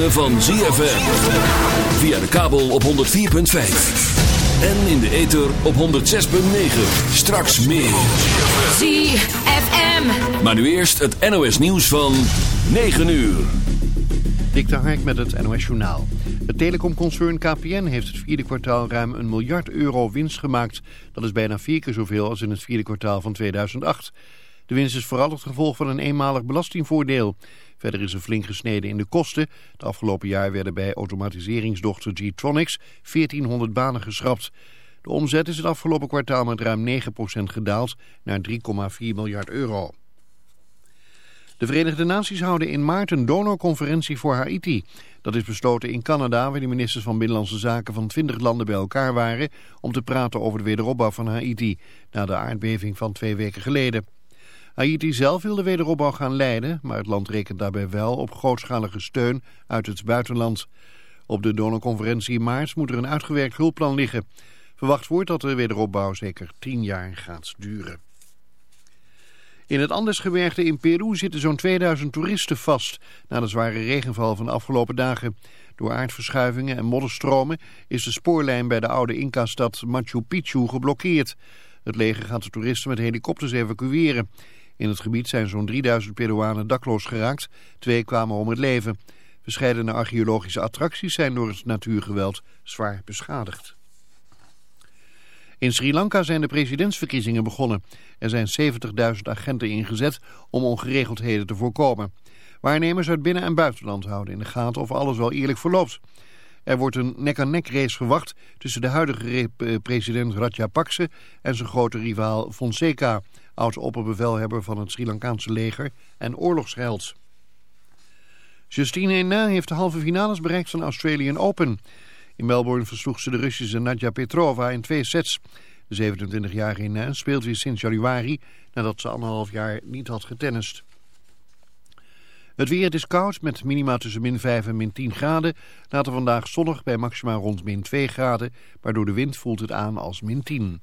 ritme van ZFM. Via de kabel op 104.5. En in de ether op 106.9. Straks meer. ZFM. Maar nu eerst het NOS nieuws van 9 uur. Dik de Hark met het NOS Journaal. Het telecomconcern KPN heeft het vierde kwartaal ruim een miljard euro winst gemaakt. Dat is bijna vier keer zoveel als in het vierde kwartaal van 2008. De winst is vooral het gevolg van een eenmalig belastingvoordeel. Verder is er flink gesneden in de kosten. Het afgelopen jaar werden bij automatiseringsdochter G-Tronics 1400 banen geschrapt. De omzet is het afgelopen kwartaal met ruim 9% gedaald naar 3,4 miljard euro. De Verenigde Naties houden in maart een donorconferentie voor Haiti. Dat is besloten in Canada, waar de ministers van Binnenlandse Zaken van 20 landen bij elkaar waren... om te praten over de wederopbouw van Haiti, na de aardbeving van twee weken geleden. Haiti zelf wil de wederopbouw gaan leiden, maar het land rekent daarbij wel op grootschalige steun uit het buitenland. Op de donorconferentie in maart moet er een uitgewerkt hulpplan liggen. Verwacht wordt dat de wederopbouw zeker tien jaar gaat duren. In het Andesgebergte in Peru zitten zo'n 2000 toeristen vast na de zware regenval van de afgelopen dagen. Door aardverschuivingen en modderstromen is de spoorlijn bij de oude Inca-stad Machu Picchu geblokkeerd. Het leger gaat de toeristen met helikopters evacueren. In het gebied zijn zo'n 3000 Peruanen dakloos geraakt. Twee kwamen om het leven. Verscheidene archeologische attracties zijn door het natuurgeweld zwaar beschadigd. In Sri Lanka zijn de presidentsverkiezingen begonnen. Er zijn 70.000 agenten ingezet om ongeregeldheden te voorkomen. Waarnemers uit binnen- en buitenland houden in de gaten of alles wel eerlijk verloopt. Er wordt een nek-aan-nek race verwacht tussen de huidige president Rajapakse en zijn grote rivaal Fonseca, oud-opperbevelhebber van het Sri Lankaanse leger en oorlogsheld. Justine Henin heeft de halve finales bereikt van Australian Open. In Melbourne versloeg ze de Russische Nadja Petrova in twee sets. De 27-jarige Henin speelt weer sinds januari nadat ze anderhalf jaar niet had getennist. Het weer is koud met minima tussen min 5 en min 10 graden. Later vandaag zonnig bij maxima rond min 2 graden. Maar door de wind voelt het aan als min 10.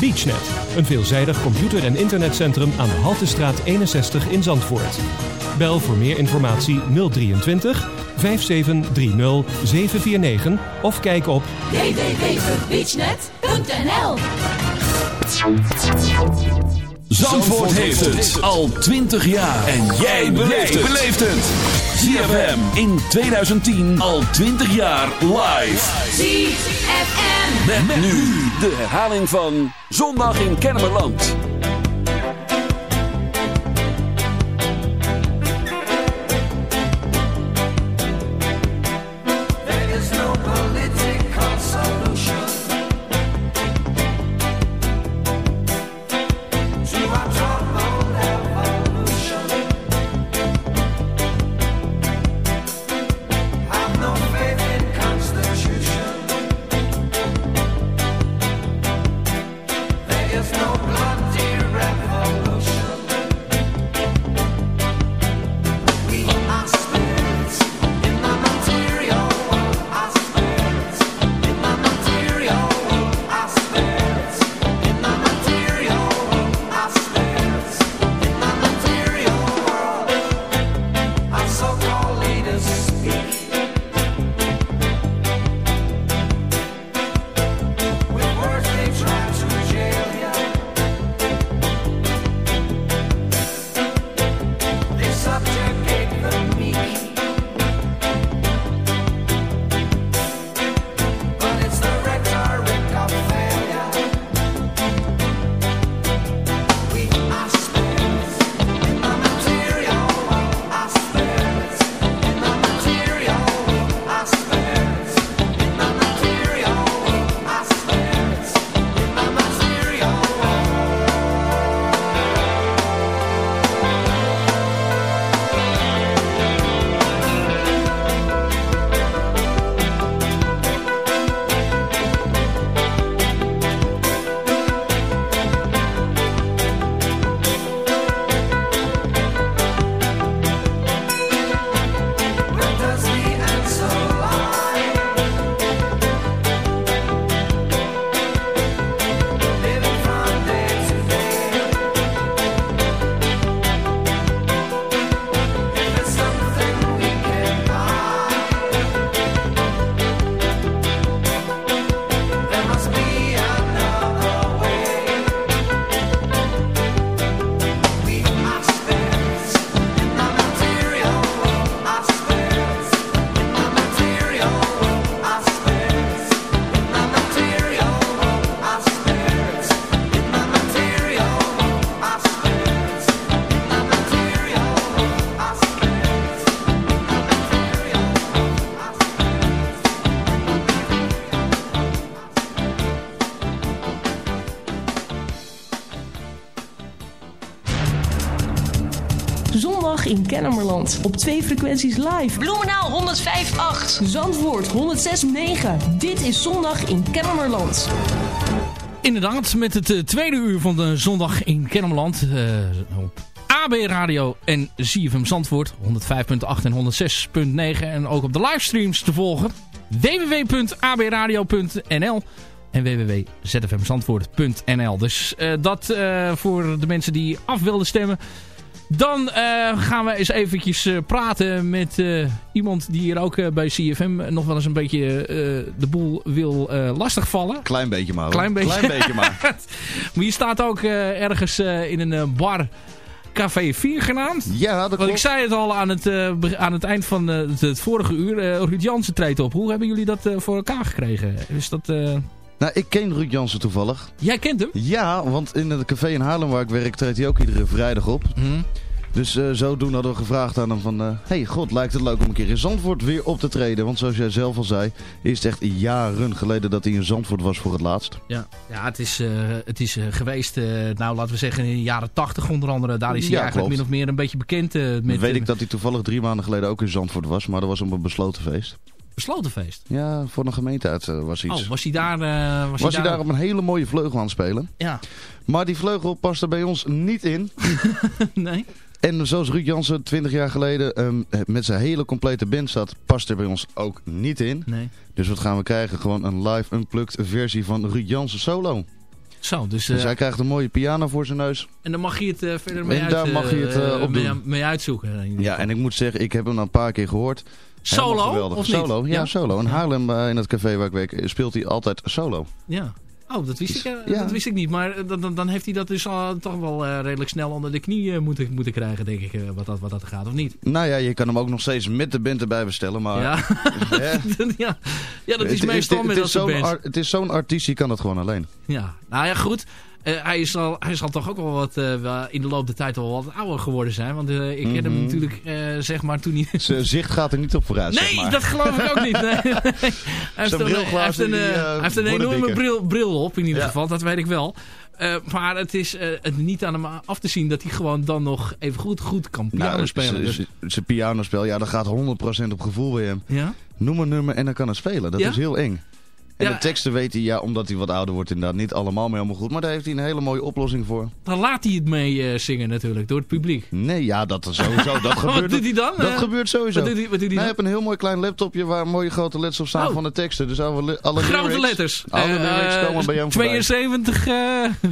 BeachNet, een veelzijdig computer- en internetcentrum aan de Haltestraat 61 in Zandvoort. Bel voor meer informatie 023 5730 749 of kijk op www.beachnet.nl Zandvoort heeft het al 20 jaar. En jij beleeft het. ZFM in 2010 al 20 jaar live. ZFM. Met, met nu de herhaling van Zondag in Kennemerland. Zondag in Kennemerland. Op twee frequenties live. Bloemenaal 105.8. Zandvoort 106.9. Dit is Zondag in Kennemerland. Inderdaad, met het uh, tweede uur van de Zondag in Kennemerland. Uh, op AB Radio en ZFM Zandvoort 105.8 en 106.9. En ook op de livestreams te volgen. www.abradio.nl en www.zfmzandvoort.nl. Dus uh, dat uh, voor de mensen die af wilden stemmen. Dan uh, gaan we eens eventjes praten met iemand die hier ook bij CFM nog wel eens een beetje de boel wil lastigvallen. Klein beetje maar. Hoor. Klein beetje, Klein beetje maar. maar je staat ook ergens in een bar... Café 4 genaamd. Ja, dat Want klopt. ik zei het al aan het, uh, aan het eind van uh, het, het, vorige uur. Uh, Ruud Jansen treedt op. Hoe hebben jullie dat voor elkaar gekregen? Is dat... Nou, ik ken Ruud Jansen toevallig. Jij kent hem? Ja, want in het café in Haarlem waar ik werk treedt hij ook iedere vrijdag op. Mm. Dus uh, zodoende hadden we gevraagd aan hem van... Uh, hey, god, lijkt het leuk om een keer in Zandvoort weer op te treden. Want zoals jij zelf al zei, is het echt jaren geleden dat hij in Zandvoort was voor het laatst. Ja, ja het is, uh, het is geweest, nou laten we zeggen in de jaren tachtig onder andere. Daar is hij ja, eigenlijk klopt. min of meer een beetje bekend. met, Weet ik dat hij toevallig drie maanden geleden ook in Zandvoort was. Maar dat was op een besloten feest. Besloten feest? Ja, voor een gemeente uit was iets. Oh, was hij daar... Uh, was, was hij daar... daar op een hele mooie vleugel aan het spelen. Ja. Maar die vleugel past er bij ons niet in. nee. En zoals Ruud Jansen 20 jaar geleden um, met zijn hele complete band zat, past er bij ons ook niet in. Nee. Dus wat gaan we krijgen? Gewoon een live unplugged versie van Ruud Jansen solo. Zo, dus, dus uh, hij krijgt een mooie piano voor zijn neus. En dan mag je het uh, verder mee, en uit, daar mag je het op mee, mee, uitzoeken. Ja, en ik moet zeggen, ik heb hem een paar keer gehoord. Solo? Of solo, ja, ja, solo. In Haarlem, in het café waar ik werk, speelt hij altijd solo. Ja. Oh, dat wist, ik, uh, ja. dat wist ik niet. Maar dan, dan, dan heeft hij dat dus al, toch wel uh, redelijk snel onder de knie uh, moeten, moeten krijgen, denk ik, wat, dat, wat dat gaat, of niet? Nou ja, je kan hem ook nog steeds met de band erbij bestellen, maar... Ja, ja. ja dat is het, meestal het, met dat bands. Het is zo'n artiest, die kan dat gewoon alleen. Ja, nou ja, goed. Uh, hij, is al, hij zal toch ook wel wat uh, in de loop der tijd al wat ouder geworden zijn. Want uh, ik ken mm -hmm. hem natuurlijk, zeg maar, toen hij... Zijn zicht gaat er niet op vooruit, Nee, zeg maar. dat geloof ik ook niet. Nee. hij heeft een, hij heeft een, die, hij heeft een enorme bril, bril op, in ieder ja. geval. Dat weet ik wel. Uh, maar het is uh, het niet aan hem af te zien dat hij gewoon dan nog even goed, goed kan piano nou, spelen. Dus. Zijn pianospel, ja, dat gaat 100% op gevoel bij hem. Ja? Noem een nummer en dan kan hij spelen. Dat ja? is heel eng. En de teksten weet hij, ja, omdat hij wat ouder wordt inderdaad, niet allemaal meer helemaal goed. Maar daar heeft hij een hele mooie oplossing voor. Dan laat hij het mee uh, zingen natuurlijk, door het publiek. Nee, ja, dat is sowieso. Dat wat gebeurt, doet hij dan? Dat Uh, gebeurt sowieso. Wat doet hij, wat doet hij Nou, dan? je hebt een heel mooi klein laptopje waar mooie grote letters op staan Oh. van de teksten. Dus alle, alle Grote lyrics, letters. Alle Eh, lyrics eh, komen bij hem voorbij. 72 eh,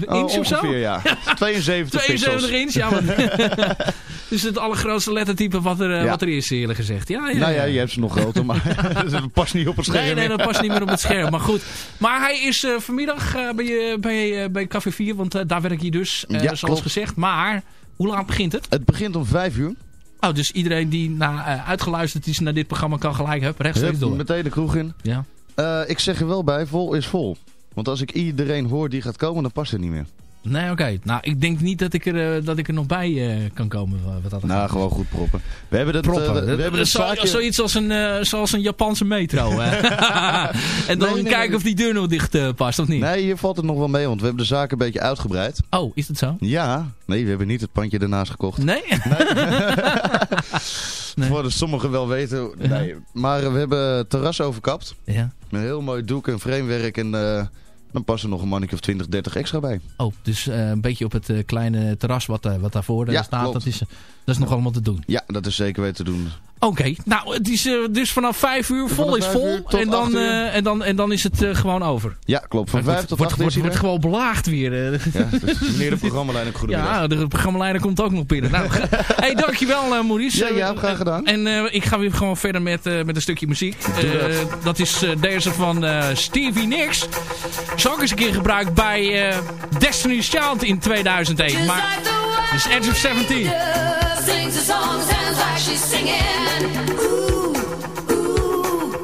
Oh, inch of zo? ja. 72 72 pixels. inch, ja. Maar, dus het allergrootste lettertype wat er, eh, Ja. wat er is, eerlijk gezegd. Ja, ja, Nou ja, je hebt ze nog groter, maar dat past niet op het scherm. Nee, nee, dat past niet meer op het scherm. Maar goed. Maar hij is eh, vanmiddag eh, bij, bij, eh, bij Café 4, want daar werk je dus, Ja, zoals klopt. gezegd. Maar, hoe laat begint het? Het begint om 5 uur. Oh, dus iedereen die na, uitgeluisterd is naar dit programma kan gelijk hup, rechtstreeks door. meteen de kroeg in. Ja. Ik zeg er wel bij, vol is vol. Want als ik iedereen hoor die gaat komen, dan past het niet meer. Nee, oké. Nou, ik denk niet dat ik er, eh, dat ik er nog bij eh, kan komen. Wat dat Nou, gaat. gewoon goed proppen. We hebben het, proppen. eh, we, hebben Zo- zaakje... Zoiets als een, zoals een Japanse metro. en dan Nee, nee, kijken nee. of die deur nog dicht past, of niet? Nee, hier valt het nog wel mee, want we hebben de zaak een beetje uitgebreid. Oh, is dat zo? Ja, nee, we hebben niet het pandje ernaast gekocht. Nee? Nee. Voor de sommigen wel weten. Nee. Maar we hebben het terras overkapt. ja. Met een heel mooi doek en framewerk. En dan passen er nog een mannetje of 20, 30 extra bij. Oh, dus eh, een beetje op het eh, kleine terras wat, eh, wat daarvoor Ja, staat. klopt. Dat is, dat is nog allemaal te doen. Ja, dat is zeker weten te doen. Oké, nou, het is eh, dus vanaf 5 uur vol Vanaf is vol. uur En dan, eh, en, dan, en dan is het eh, gewoon over. Ja, klopt. Van Het 5 wordt, tot wordt, 8 wordt, is wordt hij gewoon belaagd weer. Ja, dus meneer de programmaleider, goedemiddag. Ja, de programmaleider komt ook nog binnen. Nou, hey, dankjewel uh, Maurice. Ja, ja, graag gedaan. En eh, ik ga weer gewoon verder met, eh, met een stukje muziek. Eh, dat is eh, deze van eh, Stevie Nicks. Is ook eens een keer gebruikt bij eh, Destiny's Child in 2001. Maar, dus Edge of 17. Sings a song, sounds like she's singing. Ooh, ooh,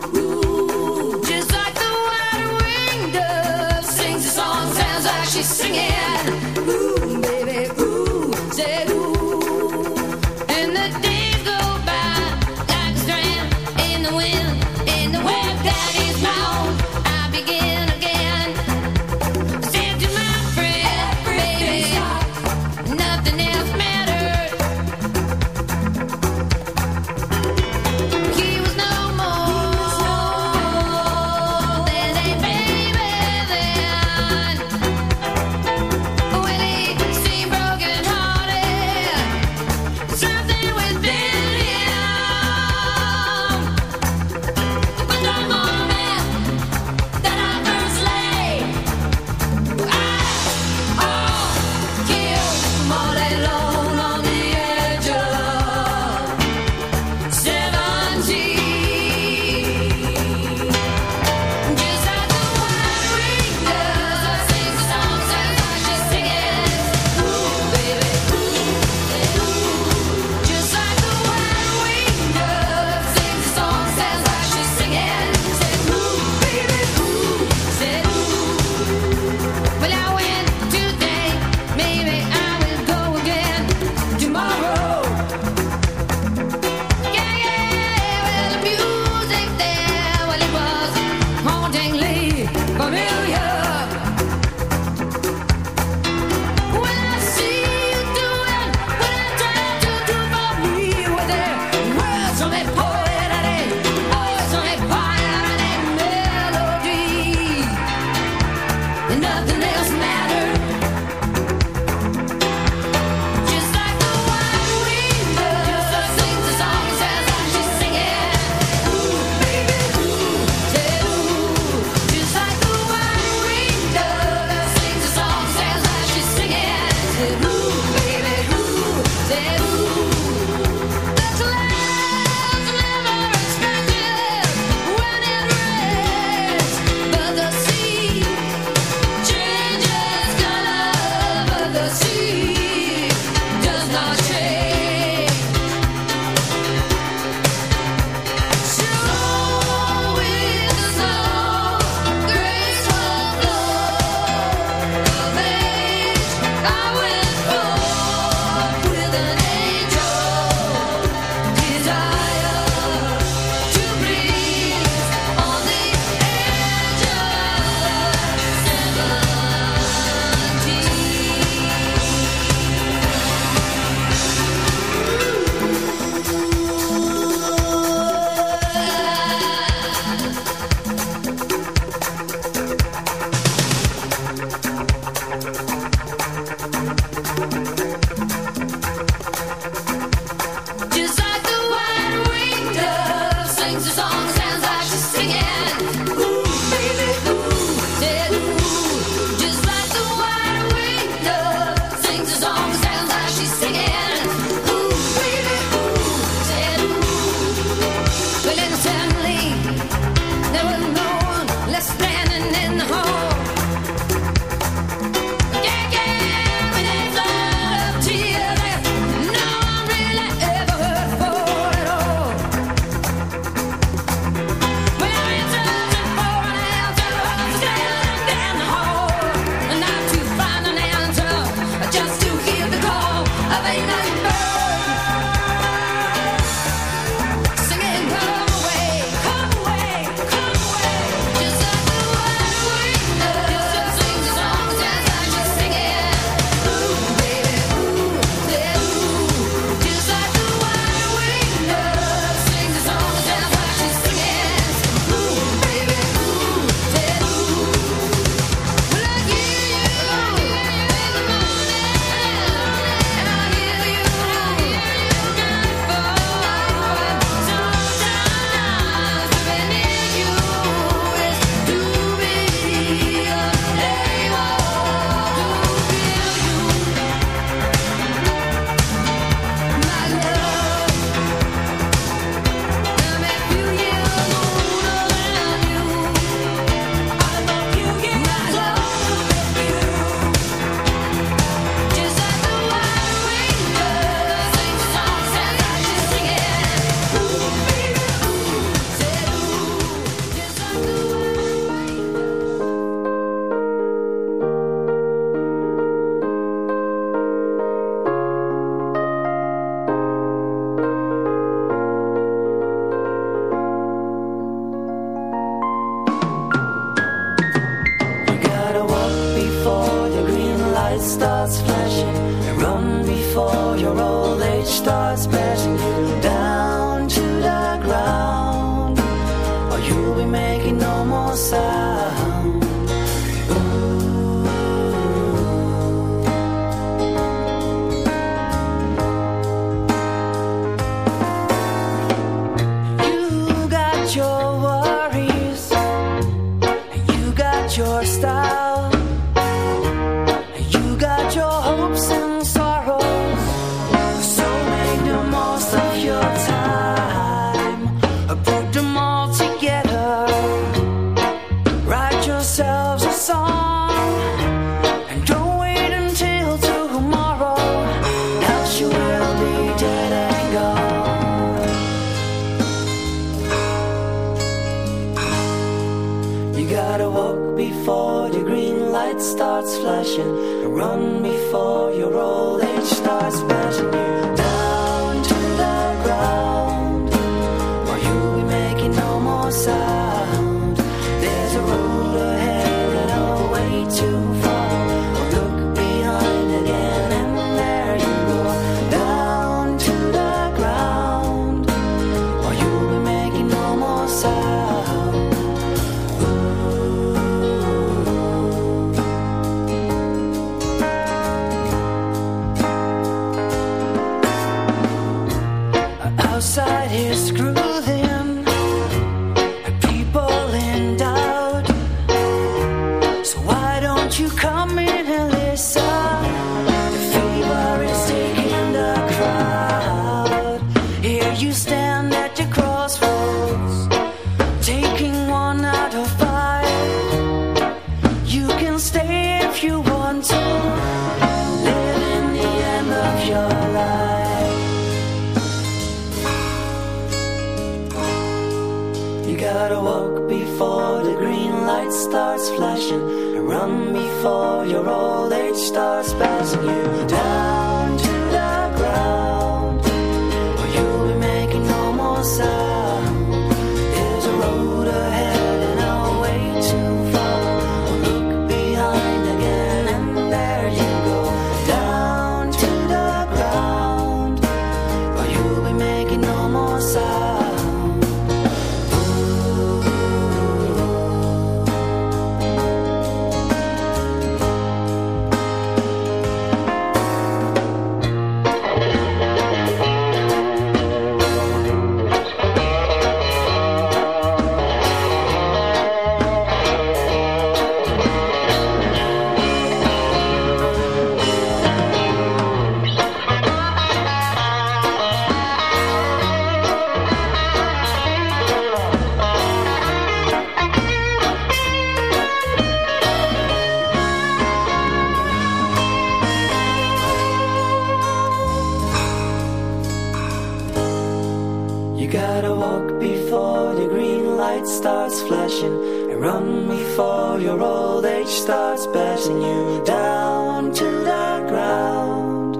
flashing and run before your old age starts bashing you down to the ground,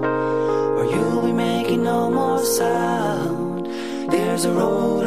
or you'll be making no more sound. There's a road.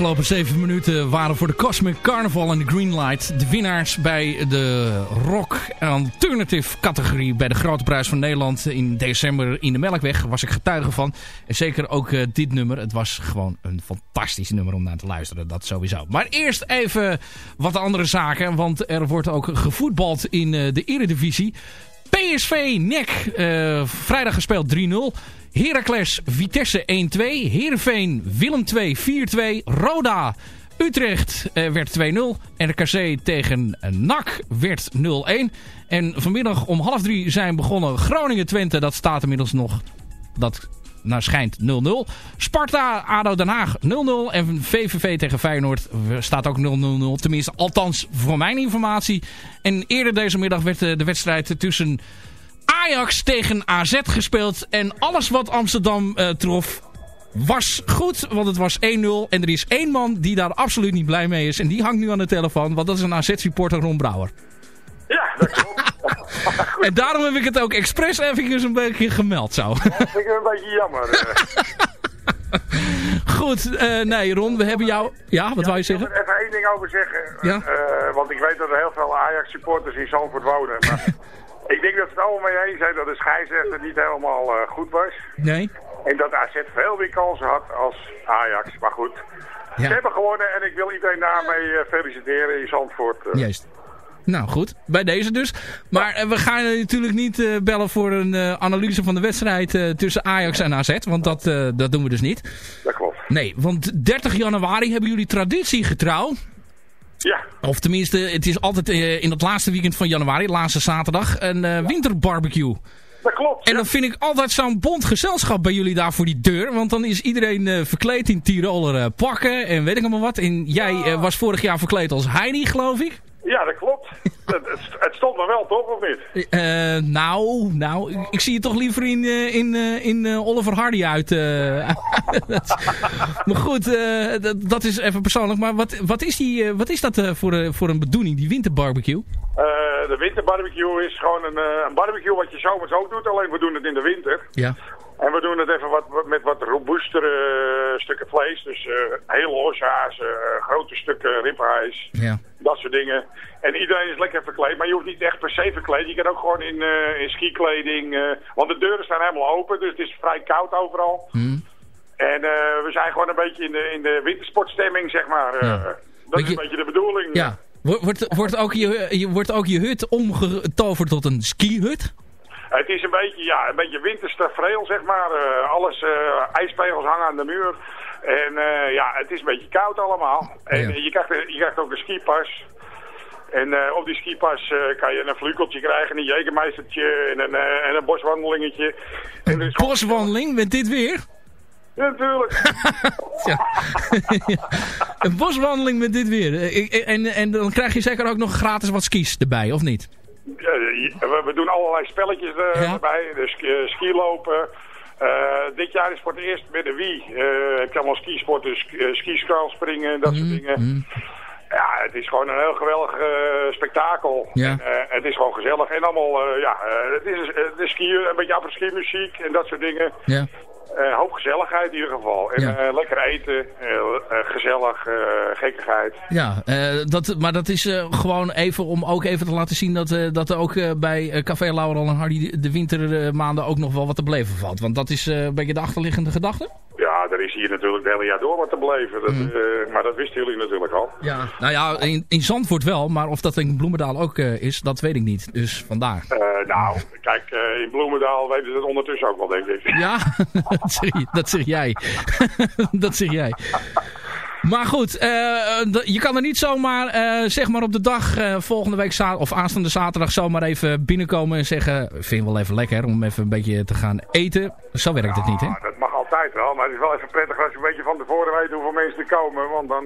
Afgelopen zeven minuten waren voor de Cosmic Carnival en de Greenlight de winnaars bij de Rock Alternative categorie bij de Grote Prijs van Nederland in december in de Melkweg. Was ik getuige van. En zeker ook uh, dit nummer. Het was gewoon een fantastisch nummer om naar te luisteren. Dat sowieso. Maar eerst even wat andere zaken. Want er wordt ook gevoetbald in uh, de Eredivisie. PSV NEC. Uh, vrijdag gespeeld 3-0. Heracles Vitesse 1-2. Heerenveen Willem 2 4-2. Roda Utrecht uh, werd 2-0. RKC tegen NAC werd 0-1. En vanmiddag om half drie zijn begonnen Groningen-Twente. Dat staat inmiddels nog... Dat naar schijnt 0-0. Sparta, ADO Den Haag 0-0. En VVV tegen Feyenoord staat ook 0-0. Tenminste, althans voor mijn informatie. En eerder deze middag werd de wedstrijd tussen Ajax tegen AZ gespeeld. En alles wat Amsterdam uh, trof was goed, want het was 1-0. En er is één man die daar absoluut niet blij mee is. En die hangt nu aan de telefoon, want dat is een AZ-supporter Ron Brouwer. Ja, dat klopt. en daarom heb ik het ook expres even een beetje gemeld zo. dat vind ik een beetje jammer. Goed, uh, nee Ron, we hebben jou... Ja, wat ja, wou je zeggen? Ik wil er even één ding over zeggen. Ja? Uh, want ik weet dat er heel veel Ajax-supporters in Zandvoort wonen. Maar ik denk dat ze het allemaal mee eens zijn dat de scheidsrechter niet helemaal uh, goed was. Nee. En dat AZ veel meer kansen had als Ajax. Maar goed, ja. ze hebben gewonnen en ik wil iedereen daarmee feliciteren in Zandvoort. Juist. Nou goed, bij deze dus. Maar uh, we gaan natuurlijk niet uh, bellen voor een analyse van de wedstrijd tussen Ajax en AZ. Want dat, dat doen we dus niet. Dat klopt. Nee, want 30 januari hebben jullie traditie getrouw. Ja. Of tenminste, het is altijd in het laatste weekend van januari, laatste zaterdag, een winterbarbecue. Dat klopt. En dan vind ik altijd zo'n bond gezelschap bij jullie daar voor die deur. Want dan is iedereen uh, verkleed in Tiroler pakken en weet ik allemaal wat. En jij was vorig jaar verkleed als Heidi, geloof ik. Ja, dat klopt. het, het, stond me wel, toch? Of niet? Uh, nou, nou, ik zie je toch liever in, uh, in, uh, in Oliver Hardy uit. maar goed, dat, dat, is even persoonlijk. Maar wat, wat, is, die, wat is dat voor, voor een bedoeling, die winterbarbecue? de winterbarbecue is gewoon een, een barbecue wat je zomers ook doet. Alleen we doen het in de winter. Ja. En we doen het even wat, met wat robuustere stukken vlees. Dus uh, heel loshaas, uh, grote stukken ribijs. Ja. Dat soort dingen. En iedereen is lekker verkleed. Maar je hoeft niet echt per se verkleed. Je kan ook gewoon in, uh, in skikleding. want de deuren staan helemaal open. Dus het is vrij koud overal. Mm. En we zijn gewoon een beetje in de, in de wintersportstemming, zeg maar. Ja. Dat is een beetje de bedoeling. Ja. Wordt, wordt, ook je, wordt ook je hut omgetoverd tot een skihut? Het is een beetje, ja, een beetje winterstafereel, zeg maar. Uh, alles, uh, ijspegels hangen aan de muur. En uh, ja, het is een beetje koud allemaal. En ja. je, krijgt, je krijgt ook een skipas. En op die skipas kan je een vlukeltje krijgen, een jegermeistertje en een, en een boswandelingetje. Een en boswandeling met dit weer? Ja, natuurlijk. ja. een boswandeling met dit weer. En, en dan krijg je zeker ook nog gratis wat skis erbij, of niet? We, we, doen allerlei spelletjes uh, ja? erbij. Dus uh, skilopen. Uh, dit jaar is voor het eerst met de Wii. heb je allemaal skisporten, sk skiskraal springen en dat mm, soort dingen. Mm. Ja, het is gewoon een heel geweldig spektakel. Ja. En, het is gewoon gezellig. En allemaal, ja, het is de skiën, een beetje apres-ski muziek en dat soort dingen. Ja. Uh, hoop gezelligheid in ieder geval. En ja. uh, lekker eten, uh, gezellig, gekkigheid. Ja, dat, maar dat is gewoon even om ook even te laten zien dat, dat er ook bij Café Laurel en Hardy de wintermaanden ook nog wel wat te beleven valt. Want dat is een beetje de achterliggende gedachte? Ja, er is hier natuurlijk het hele jaar door wat te beleven. Dat, mm. maar dat wisten jullie natuurlijk al. Ja, nou ja, in, in Zandvoort wel. Maar of dat in Bloemendaal ook is, dat weet ik niet. Dus vandaar. nou, kijk, in Bloemendaal weten ze het ondertussen ook wel, denk ik. Ja, dat, zeg, dat zeg jij. dat zeg jij. Maar goed, uh, je kan er niet zomaar, uh, zeg maar op de dag uh, volgende week of aanstaande zaterdag zomaar even binnenkomen en zeggen, vind wel even lekker om even een beetje te gaan eten. Zo werkt ja, het niet, hè? Altijd wel, maar het is wel even prettig als je een beetje van tevoren weet hoeveel mensen er komen, want dan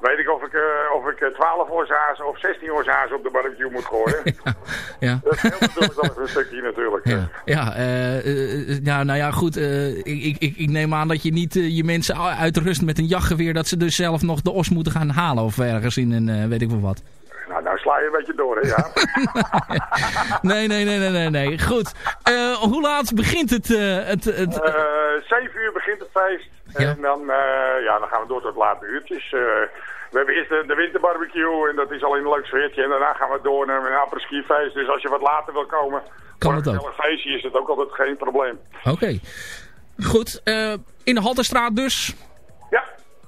weet ik of ik, uh, of ik 12 oorzazen of 16 oorzazen op de barbecue moet gooien. ja, ja. Dat wel even een stukje natuurlijk. Ja, ja, uh, ja nou ja, goed. ik, ik, ik neem aan dat je niet je mensen uitrust met een jachtgeweer dat ze dus zelf nog de os moeten gaan halen of ergens in een weet ik wel wat. Sla je een beetje door, hè, ja. nee, nee, nee, nee, nee, nee. Goed. hoe laat begint het? het, het... 7 uur begint het feest. En dan, eh, ja, dan gaan we door tot late uurtjes. Eh, we hebben eerst de, de winterbarbecue en dat is al in een leuk sfeertje. En daarna gaan we door naar een apres-ski feest. Dus als je wat later wil komen, Kan het ook. feestje is het ook altijd geen probleem. Oké. Goed, eh, in de Halterstraat dus.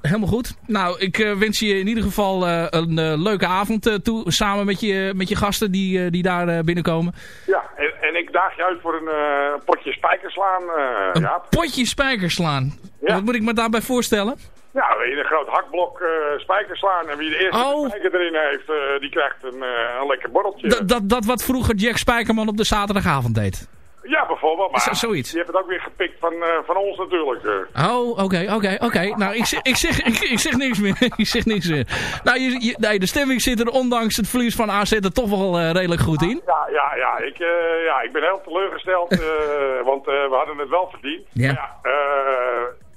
Helemaal goed. Nou, ik eh, wens je in ieder geval eh, een eh, leuke avond toe. Samen met je, met je gasten die, die daar binnenkomen. Ja, en, en ik daag je uit voor een potje spijkers slaan, eh Een Jaap. potje spijkers slaan. Wat moet ik me daarbij voorstellen? Ja, in een groot hakblok eh spijkers slaan. En wie de eerste Oh. spijker erin heeft, die krijgt een, een lekker borreltje. Dat, dat, dat wat vroeger Jack Spijkerman op de zaterdagavond deed. Ja, bijvoorbeeld. Maar Z- zoiets. Die heeft het ook weer gepikt van, eh, van ons natuurlijk. eh. Oh, oké, oké, oké. Nou, ik, zeg- ik, zeg, ik, ik zeg niks meer. ik zeg niks meer. Nou, je, je- nee, de stemming zit er ondanks het verlies van AZ er toch wel eh, redelijk goed in. Ja, ja, ja. Ik, ja, ik ben heel teleurgesteld, want we hadden het wel verdiend. Ja.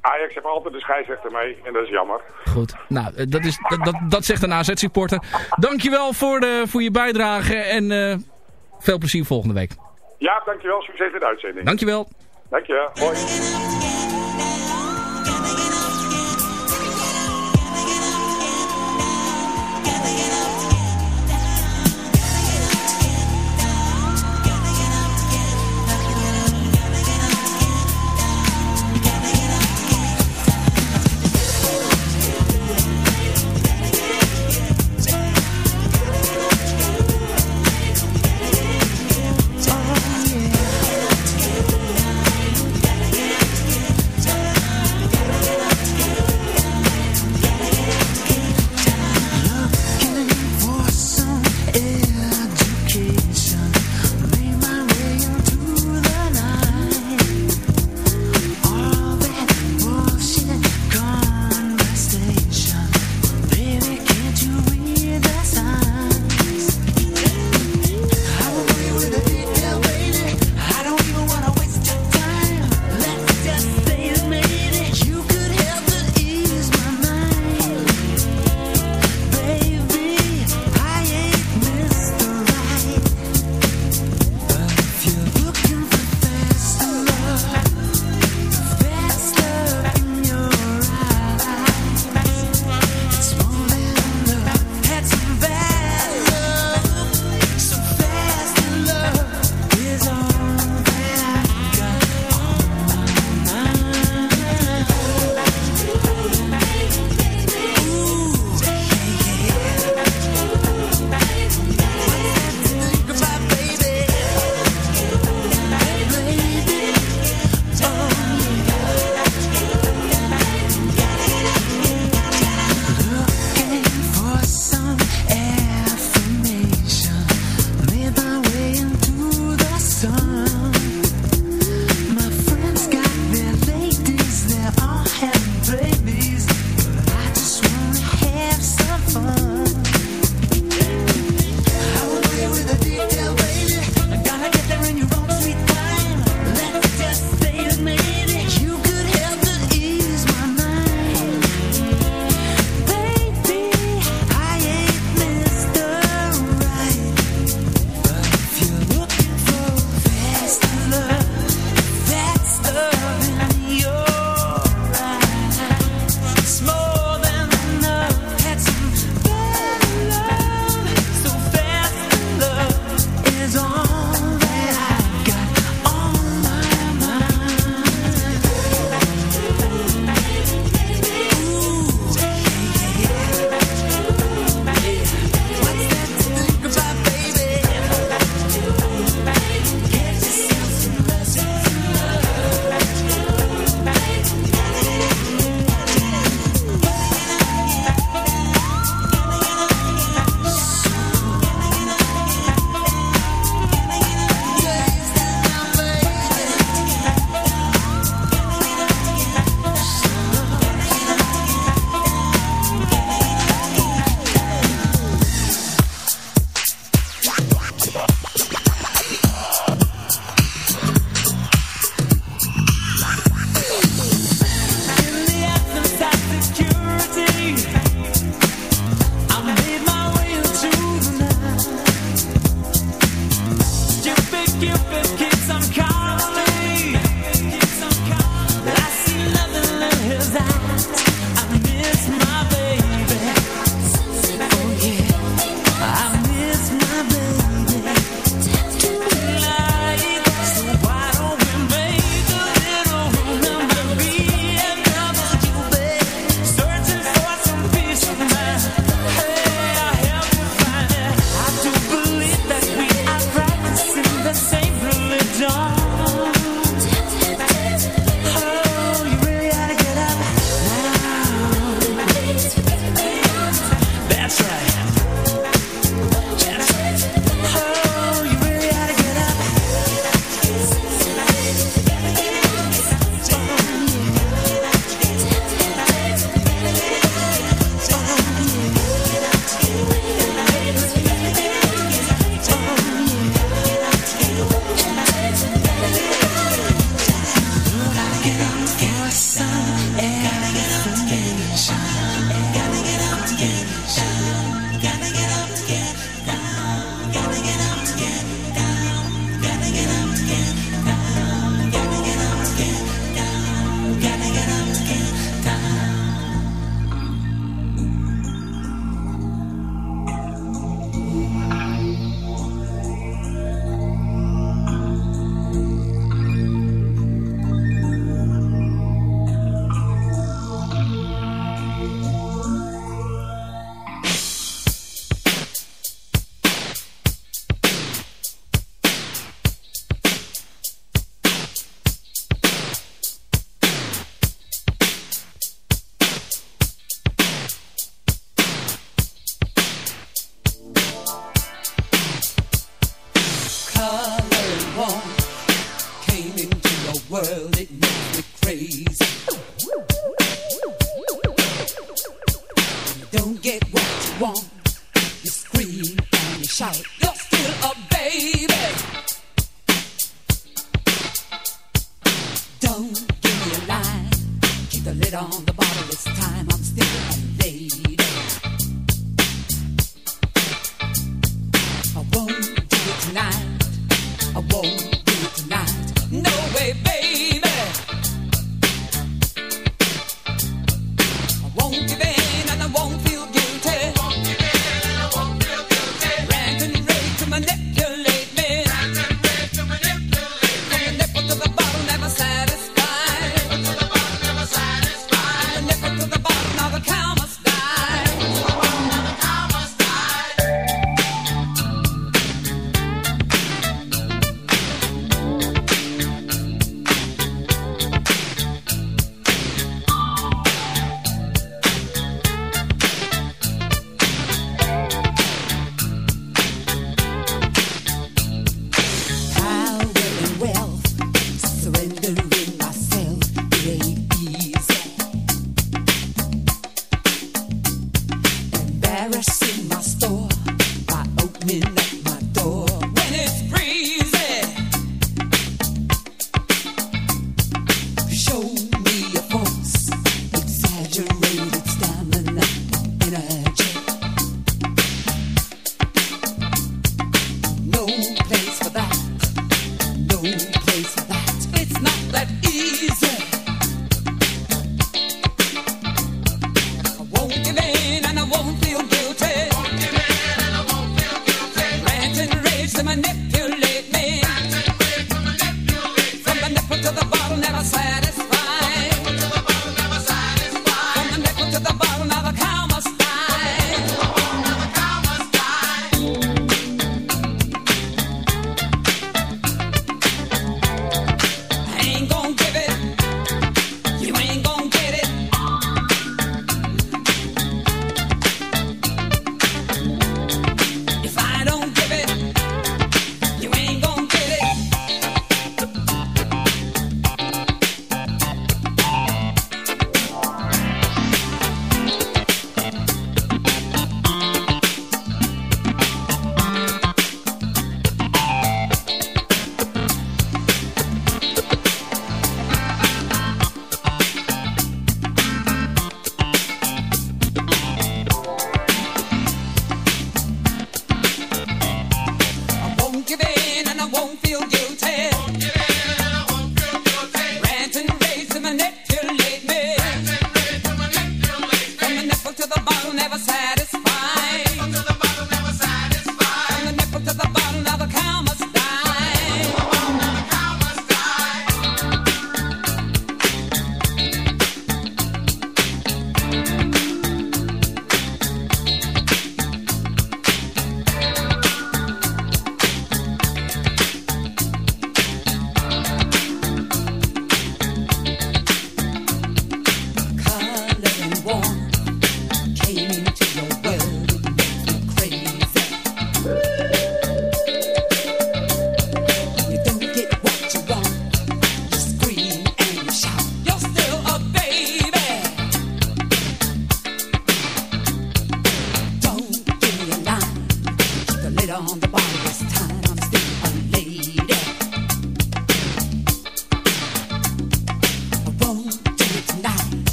Ajax heeft altijd de scheidsrechter mee en dat is jammer. Goed. Nou, dat, is, dat, dat, dat zegt een AZ-supporter. Dankjewel voor, de, voor je bijdrage en veel plezier volgende week. Ja, dankjewel. Succes in de uitzending. Dankjewel. Dankjewel. Hoi.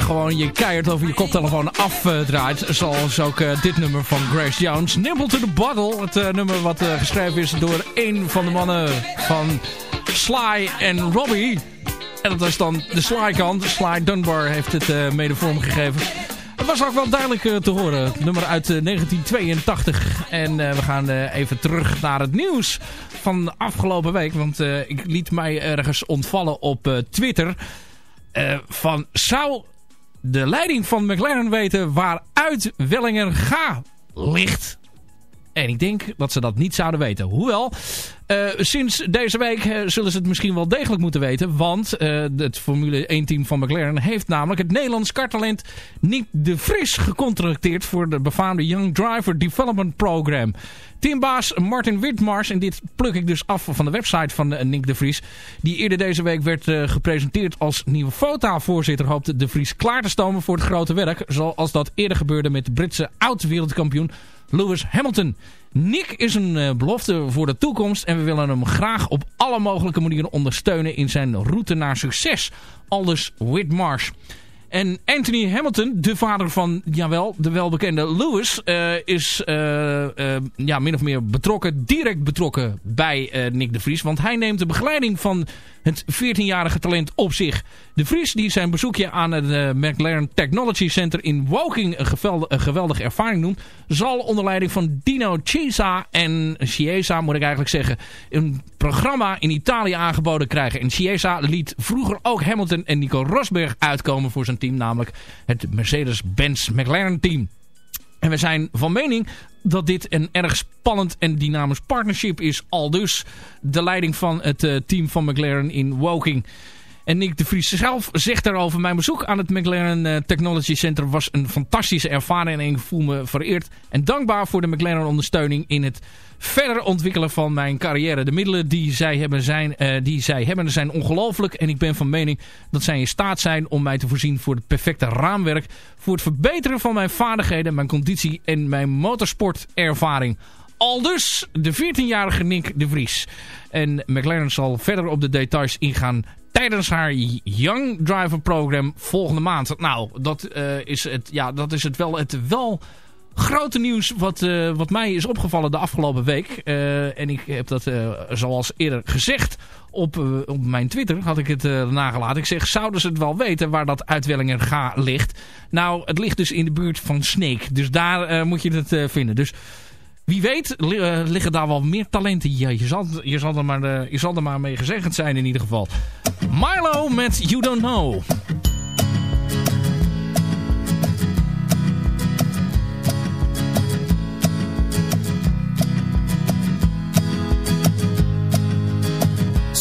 Gewoon je keihard over je koptelefoon afdraait. zoals ook eh, dit nummer van Grace Jones. Nibble to the Bottle. Het eh, nummer wat eh, geschreven is door een van de mannen van Sly en Robbie. En dat is dan de Sly kant. Sly Dunbar heeft het eh, mede vormgegeven. Het was ook wel duidelijk eh, te horen. Het nummer uit eh, 1982. En eh, we gaan eh, even terug naar het nieuws van afgelopen week. Want eh, ik liet mij ergens ontvallen op eh, Twitter. eh, van zou de leiding van McLaren weten waaruit Wellinger Ga ligt? En ik denk dat ze dat niet zouden weten. Hoewel, eh, sinds deze week eh, zullen ze het misschien wel degelijk moeten weten. Want eh, het Formule 1 team van McLaren heeft namelijk het Nederlands karttalent Nick de Vries gecontracteerd voor de befaamde Young Driver Development Program. Teambaas Martin Witmars, en dit pluk ik dus af van de website van eh, Nick de Vries, die eerder deze week werd eh, gepresenteerd als nieuwe FOTA-voorzitter, hoopte de Vries klaar te stomen voor het grote werk, zoals dat eerder gebeurde met de Britse oud-wereldkampioen Lewis Hamilton. Nick is een eh, belofte voor de toekomst en we willen hem graag op alle mogelijke manieren ondersteunen in zijn route naar succes. Aldus Whitmarsh. En Anthony Hamilton, de vader van, jawel, de welbekende Lewis, eh, is eh, eh, ja, min of meer betrokken, direct betrokken bij Nick de Vries. Want hij neemt de begeleiding van het 14-jarige talent op zich. De Vries, die zijn bezoekje aan het McLaren Technology Center in Woking een, geweldige, een geweldige ervaring noemt, zal onder leiding van Dino Chiesa en Chiesa, moet ik eigenlijk zeggen, een programma in Italië aangeboden krijgen. En Chiesa liet vroeger ook Hamilton en Nico Rosberg uitkomen voor zijn team, namelijk het Mercedes-Benz McLaren team. En we zijn van mening dat dit een erg spannend en dynamisch partnership is. Al dus de leiding van het eh, team van McLaren in Woking. En Nick de Vries zelf zegt daarover... Mijn bezoek aan het McLaren eh, Technology Center was een fantastische ervaring... en ik voel me vereerd en dankbaar voor de McLaren ondersteuning... in het verder ontwikkelen van mijn carrière. De middelen die zij hebben zijn, eh, zij zijn ongelooflijk... en ik ben van mening dat zij in staat zijn om mij te voorzien... voor het perfecte raamwerk... voor het verbeteren van mijn vaardigheden, mijn conditie... en mijn motorsportervaring... Aldus de 14-jarige Nick de Vries. En McLaren zal verder op de details ingaan tijdens haar Young Driver Program volgende maand. Nou, dat, eh, is, het, ja, dat is het wel het wel grote nieuws wat, eh, wat mij is opgevallen de afgelopen week. Eh, en ik heb dat eh, zoals eerder gezegd op, op mijn Twitter had ik het nagelaten. Ik zeg, zouden ze het wel weten waar dat uitwellingen ga ligt? Nou, het ligt dus in de buurt van Snake. Dus daar moet je het vinden. Dus wie weet li- liggen daar wel meer talenten. Je, zal, je, zal er maar, je zal er maar mee gezegend zijn in ieder geval. Milo met You Don't Know.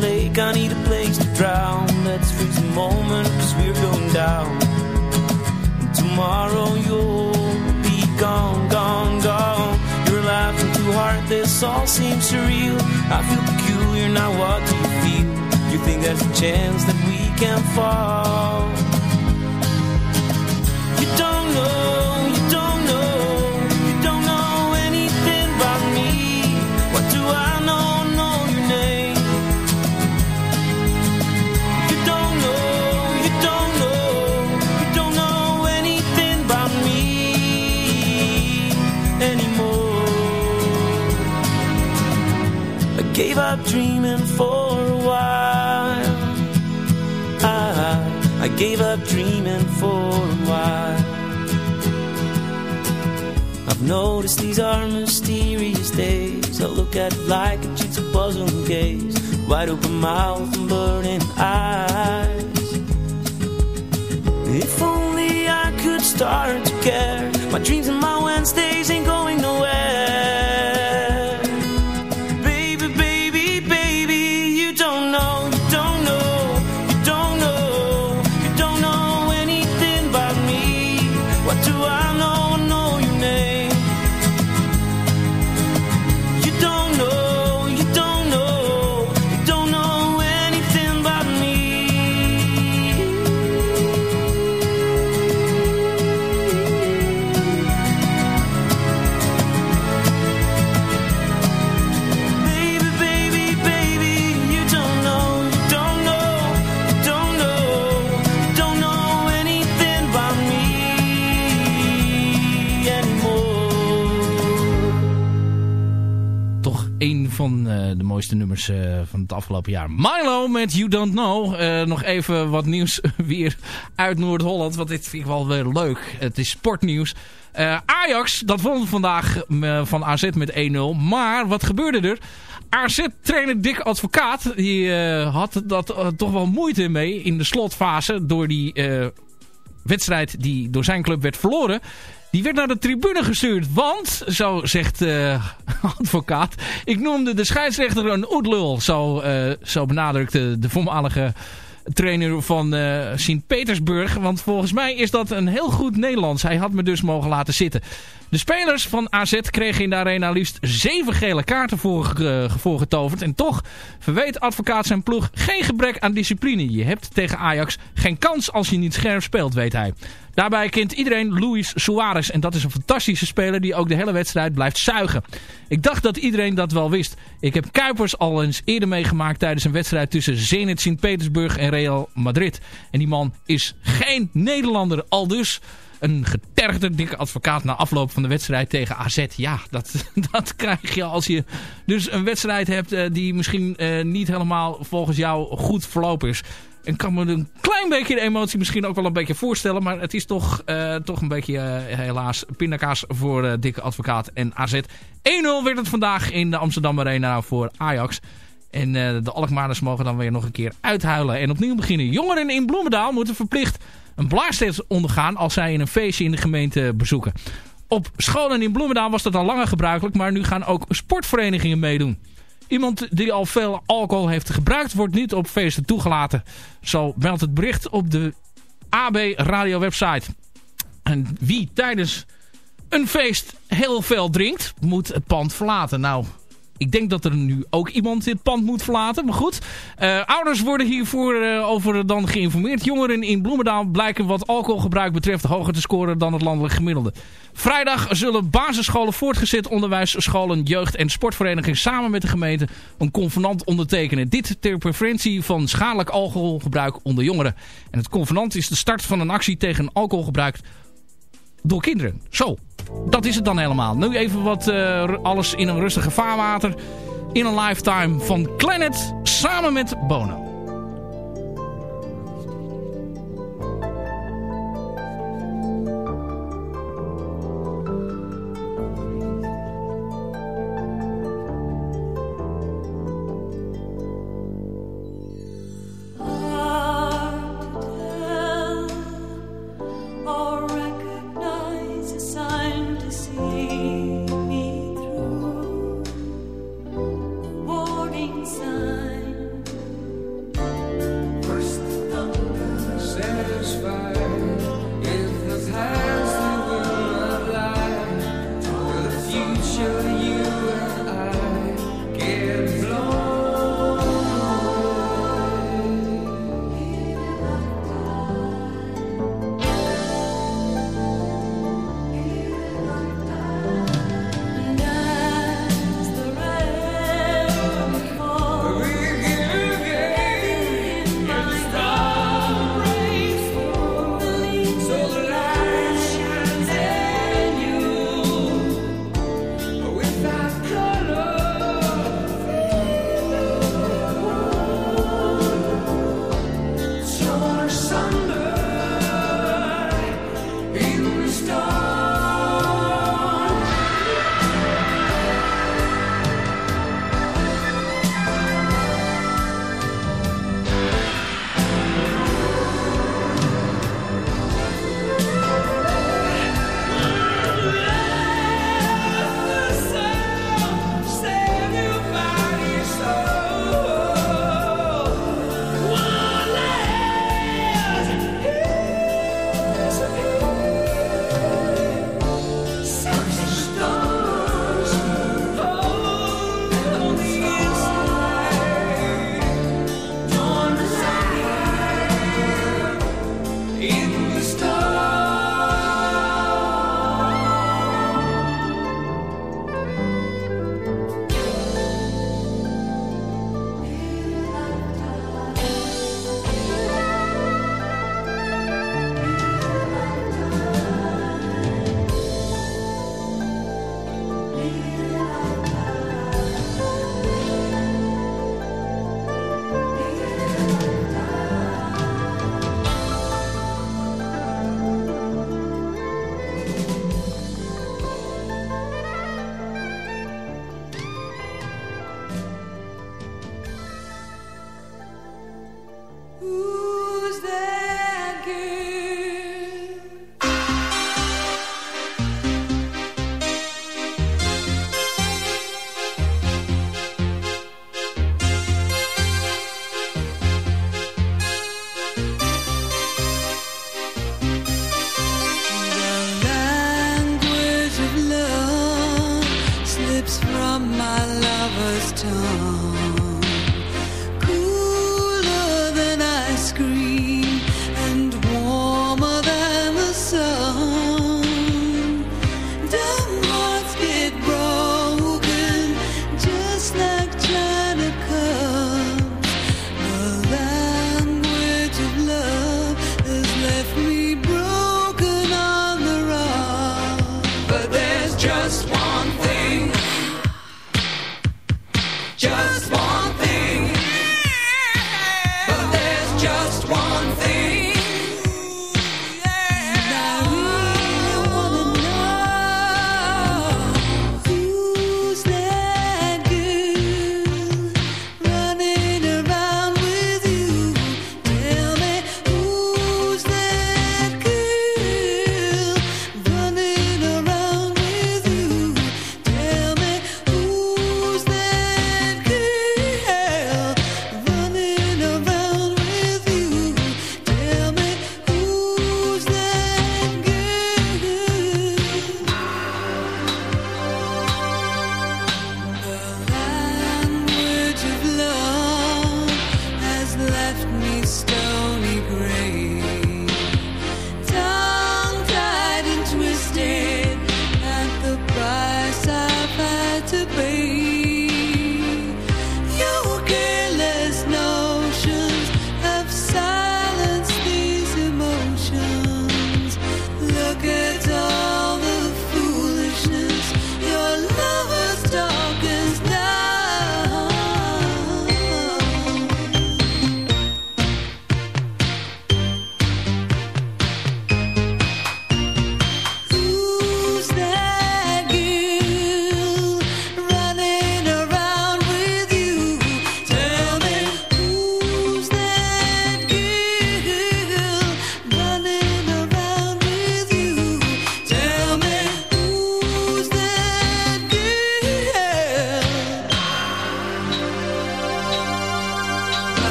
Lake, I need a place to drown. Let's freeze a moment, cause we're going down. Tomorrow you'll be gone, gone, gone. You're laughing too hard, this all seems surreal. I feel peculiar, now what do you feel? You think there's a chance that we can fall? Gave up dreaming for a while. I've noticed these are mysterious days. I look at like a jigsaw puzzle and gaze. Wide open mouth and burning eyes. If only I could start to care. My dreams and my Wednesdays ain't going nowhere. de nummers eh, van het afgelopen jaar. Milo met You Don't Know. Eh, nog even wat nieuws weer uit Noord-Holland. Want dit vind ik wel weer leuk. Het is sportnieuws. Eh, Ajax, dat won vandaag van AZ met 1-0. Maar wat gebeurde er? AZ-trainer Dick Advocaat die, had dat toch wel moeite mee in de slotfase door die wedstrijd die door zijn club werd verloren. Die werd naar de tribune gestuurd, want, zo zegt de eh, advocaat... ik noemde de scheidsrechter een oedlul, zo, uh, zo benadrukte de voormalige trainer van uh, Sint-Petersburg. Want volgens mij is dat een heel goed Nederlands. Hij had me dus mogen laten zitten. De spelers van AZ kregen in de arena liefst zeven gele kaarten voor, voorgetoverd. En toch verweet advocaat zijn ploeg geen gebrek aan discipline. Je hebt tegen Ajax geen kans als je niet scherp speelt, weet hij. Daarbij kent iedereen Luis Suarez. En dat is een fantastische speler die ook de hele wedstrijd blijft zuigen. Ik dacht dat iedereen dat wel wist. Ik heb Kuipers al eens eerder meegemaakt tijdens een wedstrijd tussen Zenit Sint-Petersburg en Real Madrid. En die man is geen Nederlander al dus een getergde dikke advocaat na afloop van de wedstrijd tegen AZ. Ja, dat, dat krijg je als je dus een wedstrijd hebt eh, die misschien eh, niet helemaal volgens jou goed verlopen is. En kan me een klein beetje de emotie misschien ook wel een beetje voorstellen. Maar het is toch, eh, toch een beetje eh, helaas pindakaas voor eh, dikke advocaat en AZ. 1-0 werd het vandaag in de Amsterdam Arena voor Ajax. En de Alkmaarders mogen dan weer nog een keer uithuilen en opnieuw beginnen. Jongeren in Bloemendaal moeten verplicht een blaastest ondergaan als zij een feestje in de gemeente bezoeken. Op scholen in Bloemendaal was dat al langer gebruikelijk, maar nu gaan ook sportverenigingen meedoen. Iemand die al veel alcohol heeft gebruikt wordt niet op feesten toegelaten. Zo meldt het bericht op de AB Radio website. En wie tijdens een feest heel veel drinkt, moet het pand verlaten. Nou, ik denk dat er nu ook iemand dit pand moet verlaten. Maar goed, eh, ouders worden hiervoor eh, over dan geïnformeerd. Jongeren in Bloemendaal blijken wat alcoholgebruik betreft hoger te scoren dan het landelijk gemiddelde. Vrijdag zullen basisscholen, voortgezet onderwijs, scholen, jeugd en sportvereniging samen met de gemeente een convenant ondertekenen. Dit ter preferentie van schadelijk alcoholgebruik onder jongeren. En het convenant is de start van een actie tegen alcoholgebruik door kinderen. Zo, dat is het dan helemaal. Nu even wat eh, alles in een rustige vaarwater. In een lifetime van Planet samen met Bono.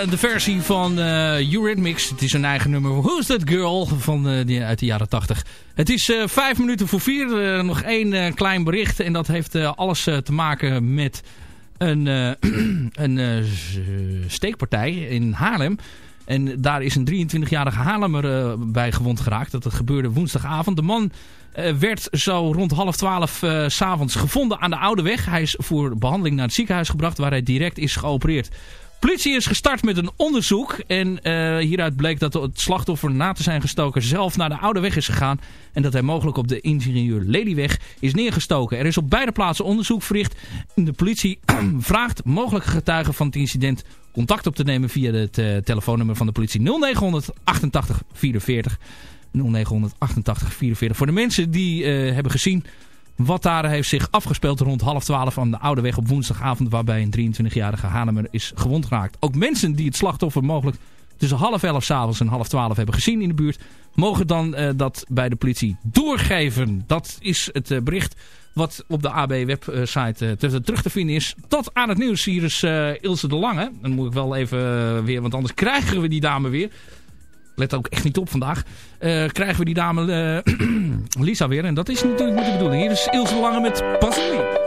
Eh, de versie van eh, Eurythmics. Het is een eigen nummer. Who's That Girl? Van, eh, die, uit de jaren 80. Het is vijf minuten voor vier. nog één klein bericht. En dat heeft alles te maken met een, een steekpartij in Haarlem. En daar is een 23-jarige Haarlemmer uh, bij gewond geraakt. Dat gebeurde woensdagavond. De man werd zo rond half twaalf s s'avonds gevonden aan de Oude Weg. Hij is voor behandeling naar het ziekenhuis gebracht waar hij direct is geopereerd. Politie is gestart met een onderzoek. En eh, hieruit bleek dat het slachtoffer na te zijn gestoken zelf naar de oude weg is gegaan. En dat hij mogelijk op de ingenieur Lelyweg is neergestoken. Er is op beide plaatsen onderzoek verricht. De politie vraagt mogelijke getuigen van het incident contact op te nemen via het uh, telefoonnummer van de politie 0900 88 44. 0900 88 44. Voor de mensen die uh, hebben gezien wat daar heeft zich afgespeeld rond half twaalf aan de Oude Weg op woensdagavond. Waarbij een 23-jarige Hanemer is gewond geraakt. Ook mensen die het slachtoffer mogelijk tussen half elf s'avonds en half twaalf hebben gezien in de buurt. Mogen dan uh, dat bij de politie doorgeven. Dat is het uh, bericht wat op de AB website uh, terug te vinden is. Tot aan het nieuws. Hier is Ilse de Lange. Dan moet ik wel even weer, want anders krijgen we die dame weer let ook echt niet op vandaag. Uh, krijgen we die dame uh, Lisa weer. En dat is natuurlijk niet de bedoeling. Hier is Ilse Lange met Passelie.